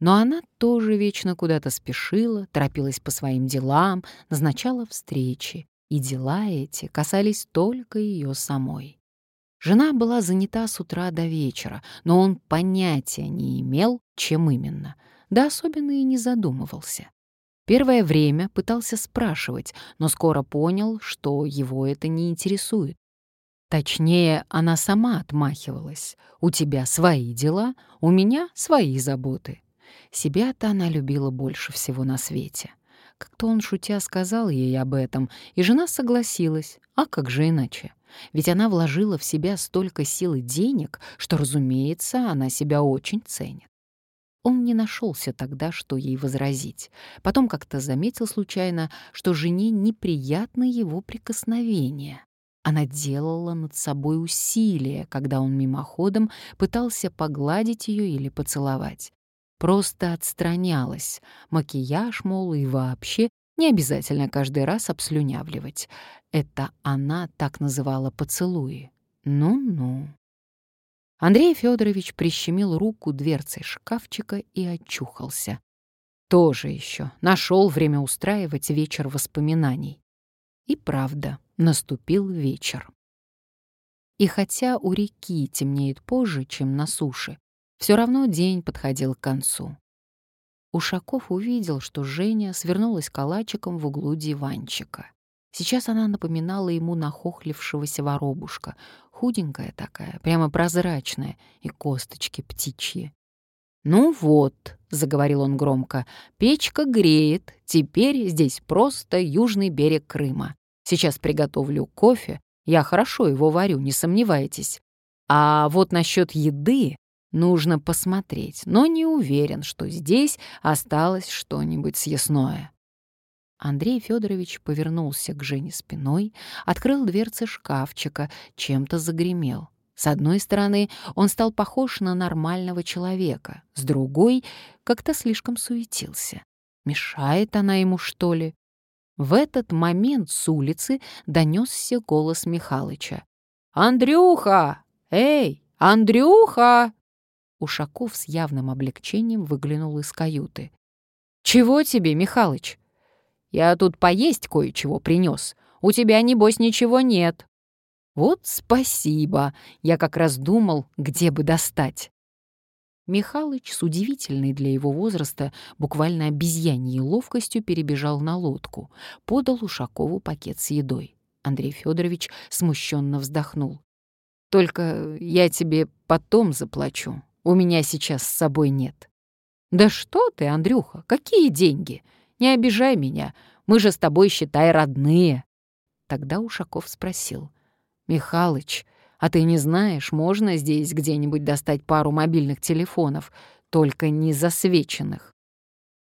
Но она тоже вечно куда-то спешила, торопилась по своим делам, назначала встречи, и дела эти касались только ее самой. Жена была занята с утра до вечера, но он понятия не имел, чем именно, да особенно и не задумывался. Первое время пытался спрашивать, но скоро понял, что его это не интересует. Точнее, она сама отмахивалась. «У тебя свои дела, у меня свои заботы». Себя-то она любила больше всего на свете. Как-то он, шутя, сказал ей об этом, и жена согласилась. А как же иначе? Ведь она вложила в себя столько сил и денег, что, разумеется, она себя очень ценит. Он не нашелся тогда, что ей возразить. Потом как-то заметил случайно, что жене неприятно его прикосновение. Она делала над собой усилия, когда он мимоходом пытался погладить ее или поцеловать. Просто отстранялась. Макияж, мол, и вообще не обязательно каждый раз обслюнявливать. Это она так называла поцелуи. Ну-ну. Андрей Федорович прищемил руку дверцей шкафчика и очухался. Тоже еще нашел время устраивать вечер воспоминаний. И правда, наступил вечер. И хотя у реки темнеет позже, чем на суше, все равно день подходил к концу. Ушаков увидел, что Женя свернулась калачиком в углу диванчика. Сейчас она напоминала ему нахохлившегося воробушка, худенькая такая, прямо прозрачная, и косточки птичьи. «Ну вот», — заговорил он громко, — «печка греет, теперь здесь просто южный берег Крыма. Сейчас приготовлю кофе, я хорошо его варю, не сомневайтесь. А вот насчет еды нужно посмотреть, но не уверен, что здесь осталось что-нибудь съестное». Андрей Федорович повернулся к Жене спиной, открыл дверцы шкафчика, чем-то загремел. С одной стороны, он стал похож на нормального человека, с другой — как-то слишком суетился. Мешает она ему, что ли? В этот момент с улицы донесся голос Михалыча. «Андрюха! Эй, Андрюха!» Ушаков с явным облегчением выглянул из каюты. «Чего тебе, Михалыч?» «Я тут поесть кое-чего принес. У тебя, небось, ничего нет». «Вот спасибо. Я как раз думал, где бы достать». Михалыч с удивительной для его возраста буквально обезьяньей ловкостью перебежал на лодку, подал Ушакову пакет с едой. Андрей Федорович смущенно вздохнул. «Только я тебе потом заплачу. У меня сейчас с собой нет». «Да что ты, Андрюха, какие деньги? Не обижай меня, мы же с тобой, считай, родные». Тогда Ушаков спросил. «Михалыч, а ты не знаешь, можно здесь где-нибудь достать пару мобильных телефонов, только не засвеченных?»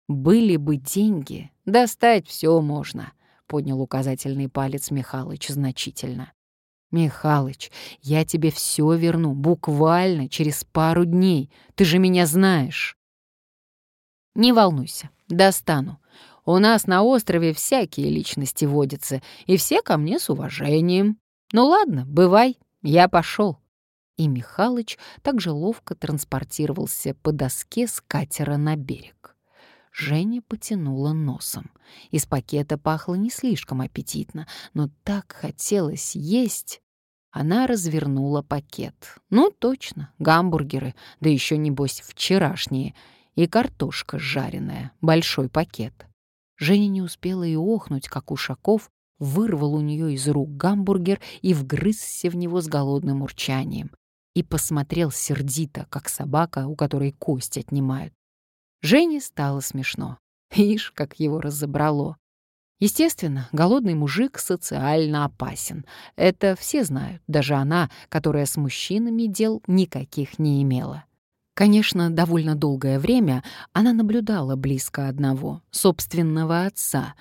«Были бы деньги, достать все можно», — поднял указательный палец Михалыч значительно. «Михалыч, я тебе все верну, буквально через пару дней. Ты же меня знаешь». «Не волнуйся, достану. У нас на острове всякие личности водятся, и все ко мне с уважением. Ну ладно, бывай, я пошел». И Михалыч также ловко транспортировался по доске с катера на берег. Женя потянула носом. Из пакета пахло не слишком аппетитно, но так хотелось есть. Она развернула пакет. Ну, точно, гамбургеры, да еще, небось, вчерашние. И картошка жареная, большой пакет. Женя не успела и охнуть, как Ушаков вырвал у нее из рук гамбургер и вгрызся в него с голодным урчанием. И посмотрел сердито, как собака, у которой кость отнимают. Жене стало смешно. Ишь, как его разобрало. Естественно, голодный мужик социально опасен. Это все знают, даже она, которая с мужчинами дел никаких не имела. Конечно, довольно долгое время она наблюдала близко одного, собственного отца,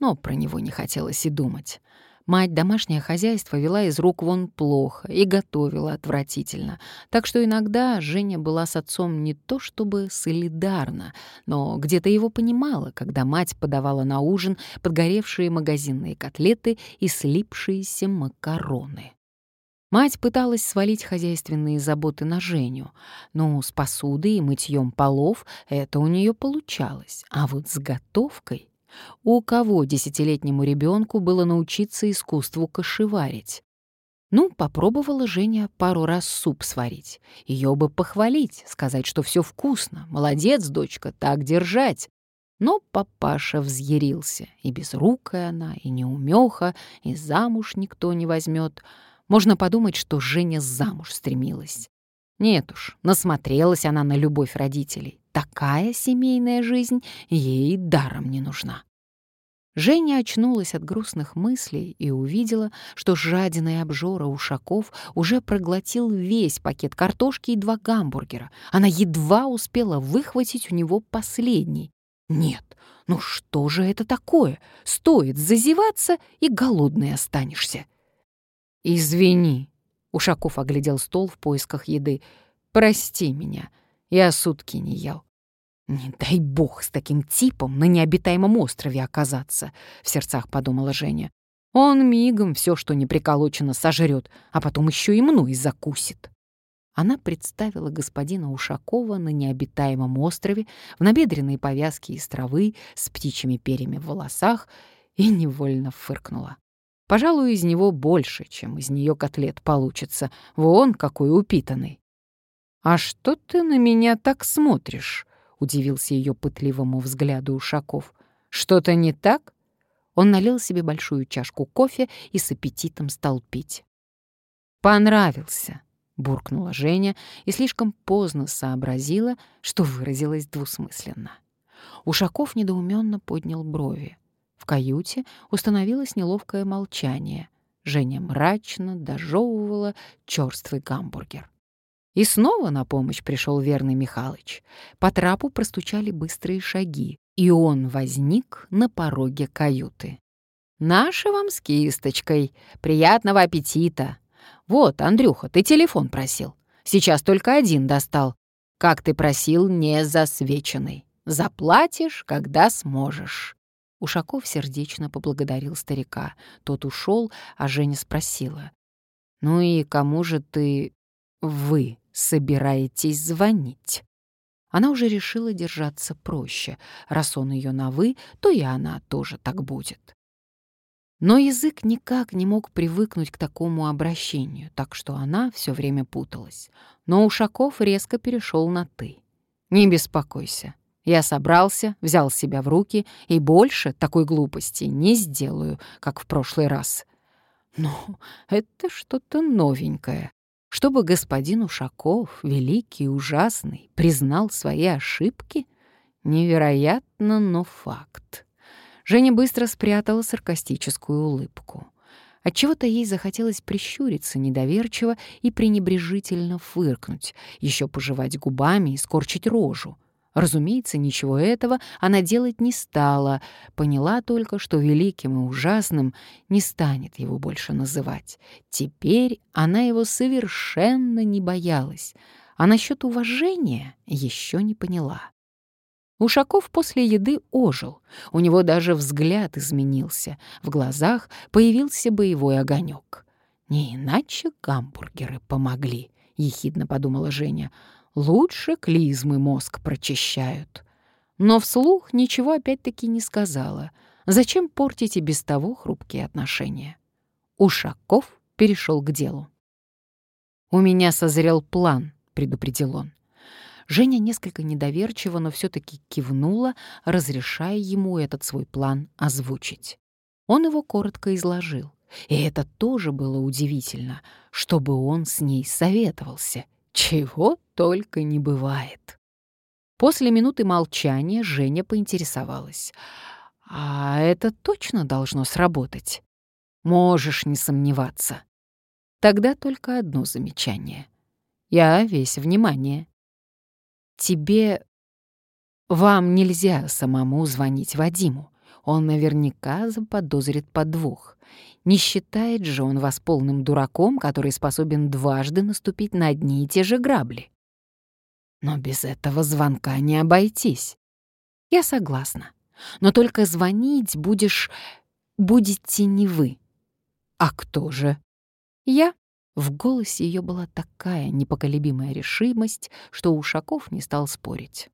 но про него не хотелось и думать. Мать домашнее хозяйство вела из рук вон плохо и готовила отвратительно, так что иногда Женя была с отцом не то чтобы солидарна, но где-то его понимала, когда мать подавала на ужин подгоревшие магазинные котлеты и слипшиеся макароны. Мать пыталась свалить хозяйственные заботы на Женю, но с посудой и мытьем полов это у нее получалось, а вот с готовкой у кого десятилетнему ребенку было научиться искусству кошеварить? Ну, попробовала Женя пару раз суп сварить. Ее бы похвалить, сказать, что все вкусно. Молодец, дочка, так держать. Но папаша взъярился. И безрукая она, и неумеха, и замуж никто не возьмет. Можно подумать, что Женя замуж стремилась. Нет уж, насмотрелась она на любовь родителей. Такая семейная жизнь ей даром не нужна. Женя очнулась от грустных мыслей и увидела, что жадиный обжора Ушаков уже проглотил весь пакет картошки и два гамбургера. Она едва успела выхватить у него последний. Нет, ну что же это такое? Стоит зазеваться, и голодный останешься. «Извини», — Ушаков оглядел стол в поисках еды. «Прости меня, я сутки не ел». «Не дай бог с таким типом на необитаемом острове оказаться», — в сердцах подумала Женя. «Он мигом все, что не приколочено, сожрет, а потом еще и мной закусит». Она представила господина Ушакова на необитаемом острове в набедренной повязке из травы с птичьими перьями в волосах и невольно фыркнула. Пожалуй, из него больше, чем из нее котлет получится. Вон какой упитанный. «А что ты на меня так смотришь?» удивился ее пытливому взгляду Ушаков. «Что-то не так?» Он налил себе большую чашку кофе и с аппетитом стал пить. «Понравился», — буркнула Женя и слишком поздно сообразила, что выразилась двусмысленно. Ушаков недоуменно поднял брови. В каюте установилось неловкое молчание. Женя мрачно дожевывала черствый гамбургер. И снова на помощь пришел верный Михалыч. По трапу простучали быстрые шаги, и он возник на пороге каюты. «Наши вам с кисточкой. Приятного аппетита. Вот, Андрюха, ты телефон просил. Сейчас только один достал. Как ты просил, не засвеченный. Заплатишь, когда сможешь». Ушаков сердечно поблагодарил старика. Тот ушел, а Женя спросила. «Ну и кому же ты... вы?» собираетесь звонить?» Она уже решила держаться проще. Раз он ее на «вы», то и она тоже так будет. Но язык никак не мог привыкнуть к такому обращению, так что она все время путалась. Но Ушаков резко перешел на «ты». «Не беспокойся. Я собрался, взял себя в руки и больше такой глупости не сделаю, как в прошлый раз». «Ну, это что-то новенькое», чтобы господин Ушаков, великий и ужасный, признал свои ошибки? Невероятно, но факт. Женя быстро спрятала саркастическую улыбку. Отчего-то ей захотелось прищуриться недоверчиво и пренебрежительно фыркнуть, еще пожевать губами и скорчить рожу. Разумеется, ничего этого она делать не стала, поняла только, что великим и ужасным не станет его больше называть. Теперь она его совершенно не боялась, а насчет уважения еще не поняла. Ушаков после еды ожил, у него даже взгляд изменился, в глазах появился боевой огонек. «Не иначе гамбургеры помогли», — ехидно подумала Женя лучше клизмы мозг прочищают. Но вслух ничего опять-таки не сказала. Зачем портить и без того хрупкие отношения? Ушаков перешел к делу. «У меня созрел план», — предупредил он. Женя несколько недоверчиво, но все-таки кивнула, разрешая ему этот свой план озвучить. Он его коротко изложил. И это тоже было удивительно, чтобы он с ней советовался. Чего только не бывает. После минуты молчания Женя поинтересовалась. «А это точно должно сработать?» «Можешь не сомневаться». Тогда только одно замечание. Я весь внимание. Тебе... Вам нельзя самому звонить Вадиму. Он наверняка заподозрит подвох. Не считает же он вас полным дураком, который способен дважды наступить на одни и те же грабли. Но без этого звонка не обойтись. Я согласна. Но только звонить будешь... будете не вы. А кто же? Я. В голосе ее была такая непоколебимая решимость, что Ушаков не стал спорить.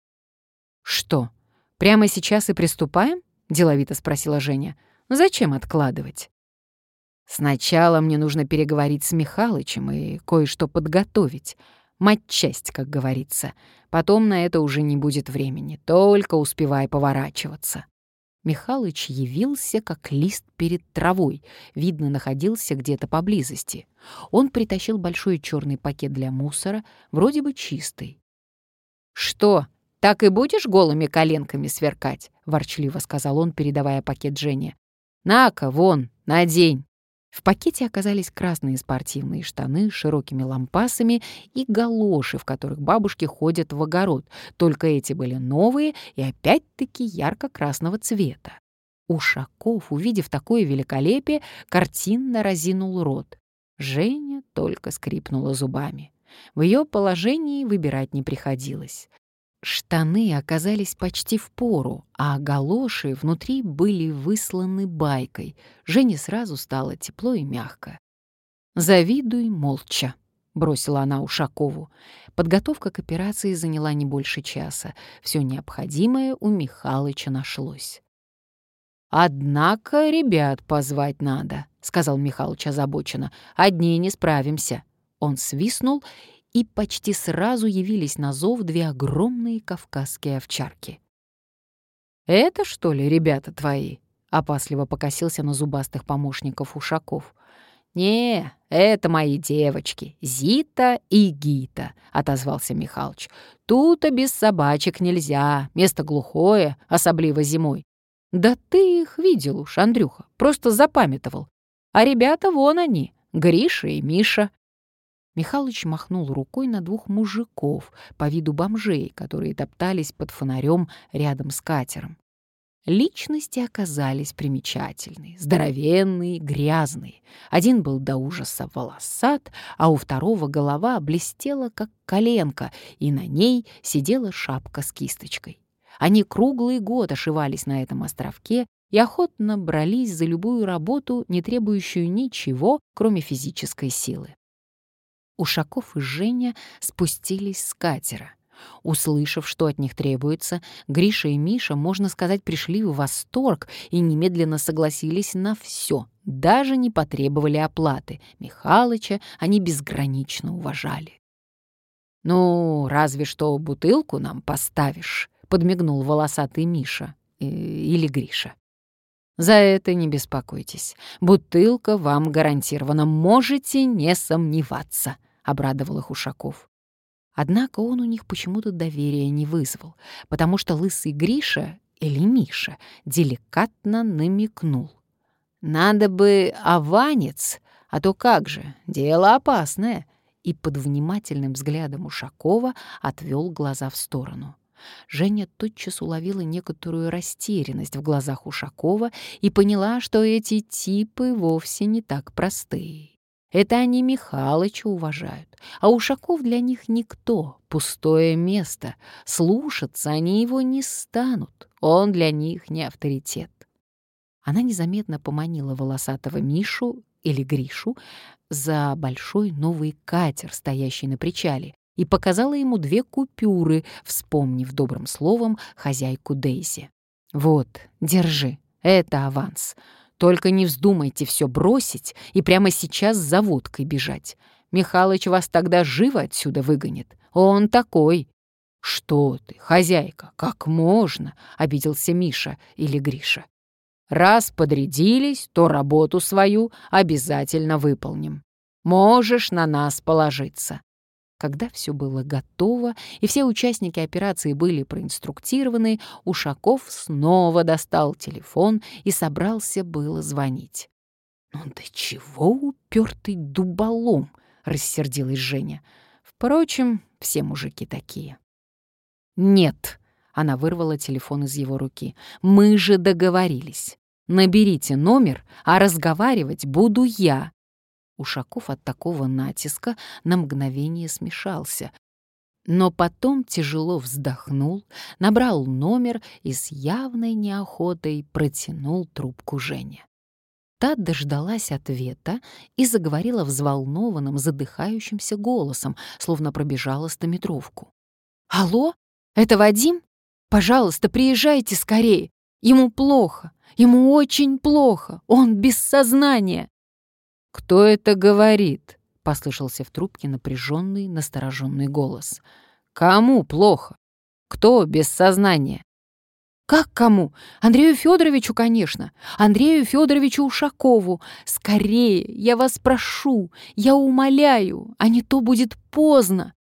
«Что, прямо сейчас и приступаем?» — деловито спросила Женя. «Зачем откладывать?» «Сначала мне нужно переговорить с Михалычем и кое-что подготовить. Матчасть, как говорится. Потом на это уже не будет времени, только успевай поворачиваться». Михалыч явился, как лист перед травой, видно, находился где-то поблизости. Он притащил большой черный пакет для мусора, вроде бы чистый. «Что, так и будешь голыми коленками сверкать?» — ворчливо сказал он, передавая пакет Жене. «На-ка, вон, надень». В пакете оказались красные спортивные штаны с широкими лампасами и галоши, в которых бабушки ходят в огород, только эти были новые и опять-таки ярко-красного цвета. Ушаков, увидев такое великолепие, картинно разинул рот. Женя только скрипнула зубами. В ее положении выбирать не приходилось. Штаны оказались почти в пору, а галоши внутри были высланы байкой. Жене сразу стало тепло и мягко. «Завидуй молча», — бросила она Ушакову. Подготовка к операции заняла не больше часа. Все необходимое у Михалыча нашлось. «Однако ребят позвать надо», — сказал Михалыч озабоченно. «Одни не справимся». Он свистнул, и почти сразу явились на зов две огромные кавказские овчарки. «Это, что ли, ребята твои?» — опасливо покосился на зубастых помощников Ушаков. «Не, это мои девочки, Зита и Гита», — отозвался Михалыч. «Тут-то без собачек нельзя, место глухое, особливо зимой». «Да ты их видел уж, Андрюха, просто запамятовал. А ребята вон они, Гриша и Миша». Михалыч махнул рукой на двух мужиков по виду бомжей, которые топтались под фонарем рядом с катером. Личности оказались примечательные, здоровенные, грязные. Один был до ужаса волосат, а у второго голова блестела, как коленка, и на ней сидела шапка с кисточкой. Они круглый год ошивались на этом островке и охотно брались за любую работу, не требующую ничего, кроме физической силы. Ушаков и Женя спустились с катера. Услышав, что от них требуется, Гриша и Миша, можно сказать, пришли в восторг и немедленно согласились на все, даже не потребовали оплаты. Михалыча они безгранично уважали. «Ну, разве что бутылку нам поставишь», — подмигнул волосатый Миша э, или Гриша. «За это не беспокойтесь. Бутылка вам гарантирована, можете не сомневаться», — обрадовал их Ушаков. Однако он у них почему-то доверия не вызвал, потому что лысый Гриша или Миша деликатно намекнул. «Надо бы аванец, а то как же, дело опасное», и под внимательным взглядом Ушакова отвел глаза в сторону. Женя тотчас уловила некоторую растерянность в глазах Ушакова и поняла, что эти типы вовсе не так простые. Это они Михалыча уважают, а Ушаков для них никто, пустое место. Слушаться они его не станут, он для них не авторитет. Она незаметно поманила волосатого Мишу или Гришу за большой новый катер, стоящий на причале, и показала ему две купюры, вспомнив добрым словом хозяйку Дейзи. «Вот, держи, это аванс. Только не вздумайте все бросить и прямо сейчас за водкой бежать. Михалыч вас тогда живо отсюда выгонит. Он такой. «Что ты, хозяйка, как можно?» — обиделся Миша или Гриша. «Раз подрядились, то работу свою обязательно выполним. Можешь на нас положиться. Когда все было готово и все участники операции были проинструктированы, Ушаков снова достал телефон и собрался было звонить. «Ну да чего упертый дуболом?» — рассердилась Женя. «Впрочем, все мужики такие». «Нет», — она вырвала телефон из его руки, — «мы же договорились. Наберите номер, а разговаривать буду я, Ушаков от такого натиска на мгновение смешался, но потом тяжело вздохнул, набрал номер и с явной неохотой протянул трубку Жене. Та дождалась ответа и заговорила взволнованным, задыхающимся голосом, словно пробежала стометровку. «Алло, это Вадим? Пожалуйста, приезжайте скорее. Ему плохо, ему очень плохо, он без сознания». «Кто это говорит?» — послышался в трубке напряженный, настороженный голос. «Кому плохо? Кто без сознания?» «Как кому? Андрею Федоровичу, конечно. Андрею Федоровичу Ушакову. Скорее, я вас прошу, я умоляю, а не то будет поздно».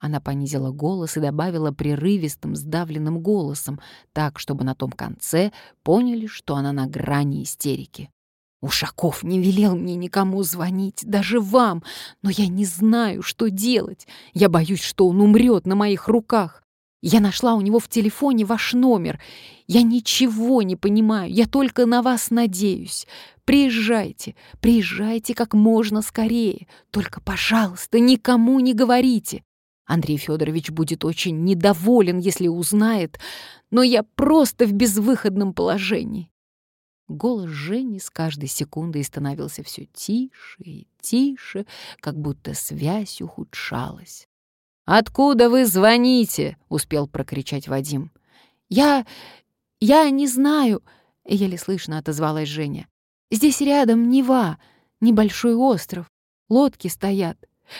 Она понизила голос и добавила прерывистым, сдавленным голосом, так, чтобы на том конце поняли, что она на грани истерики. Ушаков не велел мне никому звонить, даже вам, но я не знаю, что делать. Я боюсь, что он умрет на моих руках. Я нашла у него в телефоне ваш номер. Я ничего не понимаю, я только на вас надеюсь. Приезжайте, приезжайте как можно скорее. Только, пожалуйста, никому не говорите. Андрей Федорович будет очень недоволен, если узнает, но я просто в безвыходном положении. Голос Жени с каждой секундой становился все тише и тише, как будто связь ухудшалась. «Откуда вы звоните?» — успел прокричать Вадим. «Я... я не знаю», — еле слышно отозвалась Женя. «Здесь рядом Нева, небольшой остров. Лодки стоят.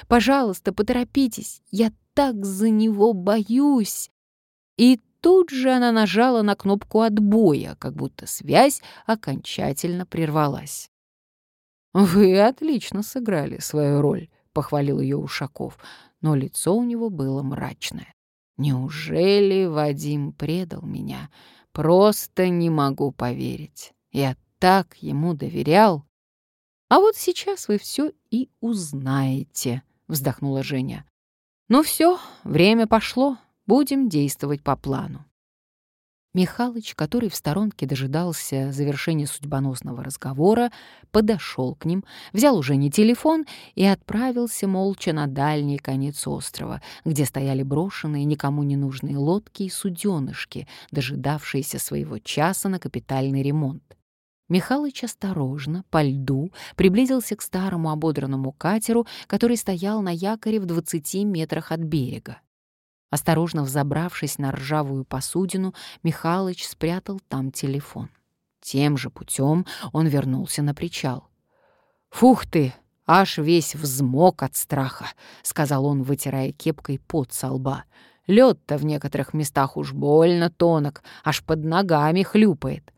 Пожалуйста, поторопитесь, я так за него боюсь». И тут же она нажала на кнопку отбоя, как будто связь окончательно прервалась. «Вы отлично сыграли свою роль», — похвалил ее Ушаков, но лицо у него было мрачное. «Неужели Вадим предал меня? Просто не могу поверить. Я так ему доверял». «А вот сейчас вы все и узнаете», — вздохнула Женя. «Ну все, время пошло. Будем действовать по плану. Михалыч, который в сторонке дожидался завершения судьбоносного разговора, подошел к ним, взял уже не телефон и отправился молча на дальний конец острова, где стояли брошенные никому не нужные лодки и суденышки, дожидавшиеся своего часа на капитальный ремонт. Михалыч осторожно, по льду, приблизился к старому ободранному катеру, который стоял на якоре в 20 метрах от берега. Осторожно взобравшись на ржавую посудину, Михалыч спрятал там телефон. Тем же путем он вернулся на причал. «Фух ты! Аж весь взмок от страха», — сказал он, вытирая кепкой пот со лба. «Лед-то в некоторых местах уж больно тонок, аж под ногами хлюпает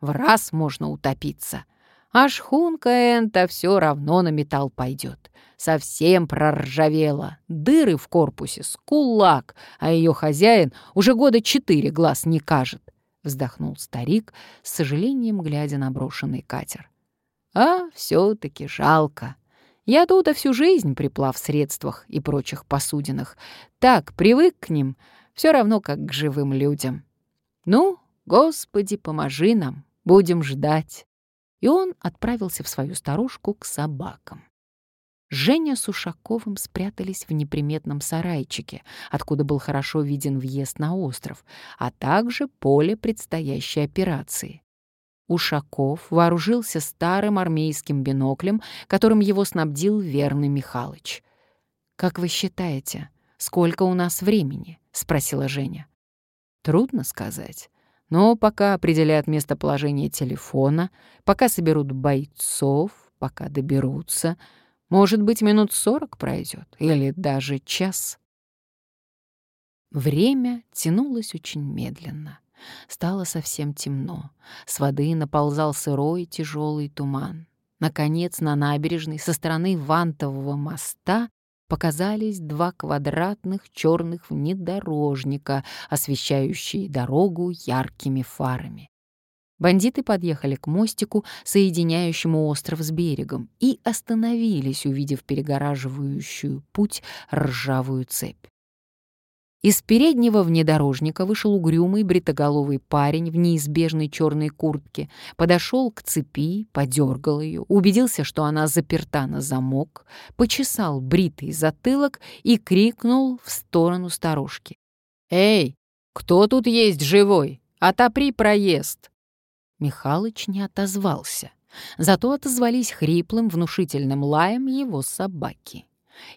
в раз можно утопиться. А шхунка энта все равно на металл пойдет. Совсем проржавела, дыры в корпусе с кулак, а ее хозяин уже года четыре глаз не кажет. Вздохнул старик, с сожалением глядя на брошенный катер. А все-таки жалко. Я тут всю жизнь приплав в средствах и прочих посудинах. Так, привык к ним, все равно как к живым людям. Ну, Господи, поможи нам, Будем ждать». И он отправился в свою старушку к собакам. Женя с Ушаковым спрятались в неприметном сарайчике, откуда был хорошо виден въезд на остров, а также поле предстоящей операции. Ушаков вооружился старым армейским биноклем, которым его снабдил верный Михалыч. «Как вы считаете, сколько у нас времени?» — спросила Женя. «Трудно сказать. Но пока определят местоположение телефона, пока соберут бойцов, пока доберутся, может быть, минут сорок пройдет или даже час. Время тянулось очень медленно. Стало совсем темно. С воды наползал сырой тяжелый туман. Наконец, на набережной со стороны Вантового моста показались два квадратных черных внедорожника, освещающие дорогу яркими фарами. Бандиты подъехали к мостику, соединяющему остров с берегом, и остановились, увидев перегораживающую путь ржавую цепь. Из переднего внедорожника вышел угрюмый бритоголовый парень в неизбежной черной куртке, подошел к цепи, подергал ее, убедился, что она заперта на замок, почесал бритый затылок и крикнул в сторону старушки. «Эй, кто тут есть живой? Отопри проезд!» Михалыч не отозвался, зато отозвались хриплым внушительным лаем его собаки.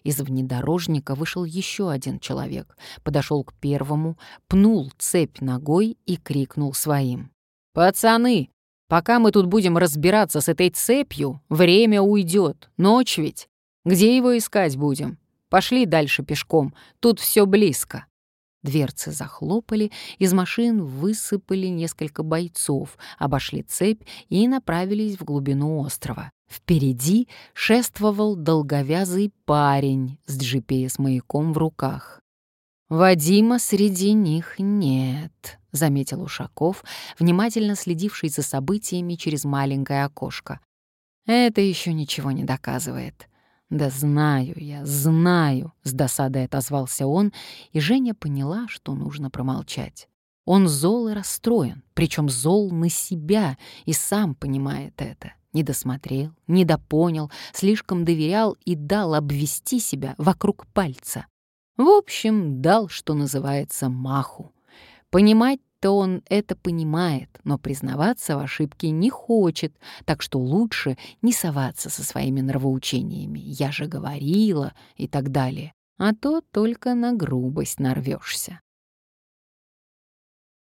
Из внедорожника вышел еще один человек, подошел к первому, пнул цепь ногой и крикнул своим. «Пацаны, пока мы тут будем разбираться с этой цепью, время уйдет. Ночь ведь. Где его искать будем? Пошли дальше пешком, тут все близко». Дверцы захлопали, из машин высыпали несколько бойцов, обошли цепь и направились в глубину острова. Впереди шествовал долговязый парень с GPS-маяком в руках. «Вадима среди них нет», — заметил Ушаков, внимательно следивший за событиями через маленькое окошко. «Это еще ничего не доказывает». «Да знаю я, знаю», — с досадой отозвался он, и Женя поняла, что нужно промолчать. Он зол и расстроен, причем зол на себя, и сам понимает это. Не досмотрел, недопонял, слишком доверял и дал обвести себя вокруг пальца. В общем, дал, что называется, маху. Понимать-то он это понимает, но признаваться в ошибке не хочет, так что лучше не соваться со своими нравоучениями «я же говорила» и так далее, а то только на грубость нарвешься.